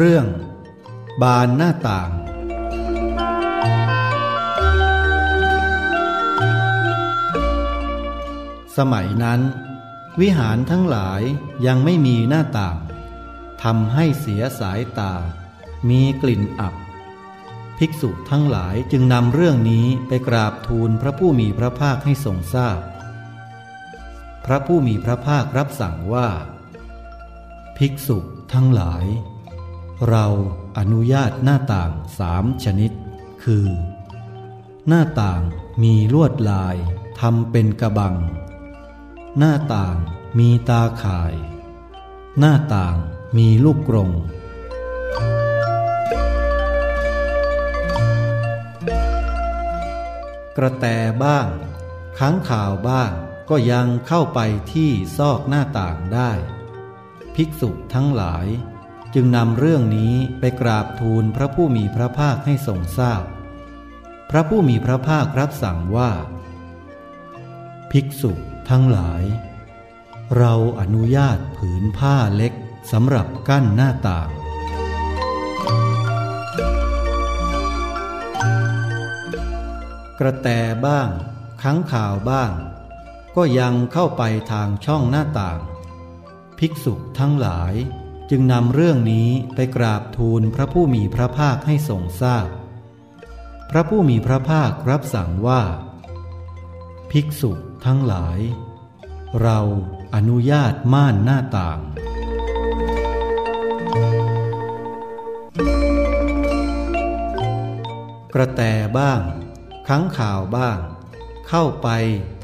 เรื่อง บานหน้าต่าง สมัยนั้น วิหารทั้งหลายยังไม่มีหน้าต่างทำให้เสียสายตา มีกลิ่นอับ ภิกษุทั้งหลายจึงนำเรื่องนี้ไปกราบทูลพระผู้มีพระภาคให้ทรงทราบพพระผู้มีพระภาครับสั่งว่า ภิกษุทั้งหลาย เราอนุญาตหน้าต่างสามชนิด คือ หน้าต่างมีลวดลายทำเป็นกระบัง หน้าต่างมีตาข่าย หน้าต่างมีลูกกรงกระแตบ้างค้างข่าวบ้างก็ยังเข้าไปที่ซอกหน้าต่างได้ ภิกษุทั้งหลาย จึงนำเรื่องนี้ไปกราบทูลพระผู้มีพระภาคให้ทรงทราบพพระผู้มีพระภาครับสั่งว่า ภิกษุทั้งหลาย เราอนุญาตผืนผ้าเล็กสำหรับกั้นหน้าต่าง กระแตบ้างค้างข่าวบ้าง ก็ยังเข้าไปทางช่องหน้าต่าง ภิกษุทั้งหลาย จึงนำเรื่องนี้ไปกราบทูลพระผู้มีพระภาคให้ทรงทราบพพระผู้มีพระภาครับสั่งว่า ภิกษุทั้งหลาย เราอนุญาตม่านหน้าต่าง กระแตบ้างค้างข่าวบ้าง เข้าไป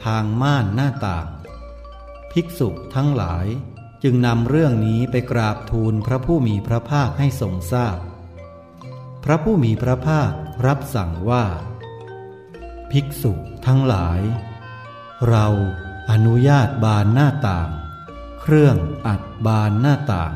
ทางม่านหน้าต่าง ภิกษุทั้งหลาย จึงนำเรื่องนี้ไปกราบทูลพระผู้มีพระภาคให้ทรงทราบพพระผู้มีพระภาครับสั่งว่า ภิกษุทั้งหลาย เราอนุญาตบานหน้าต่าง เครื่องอัดบานหน้าต่าง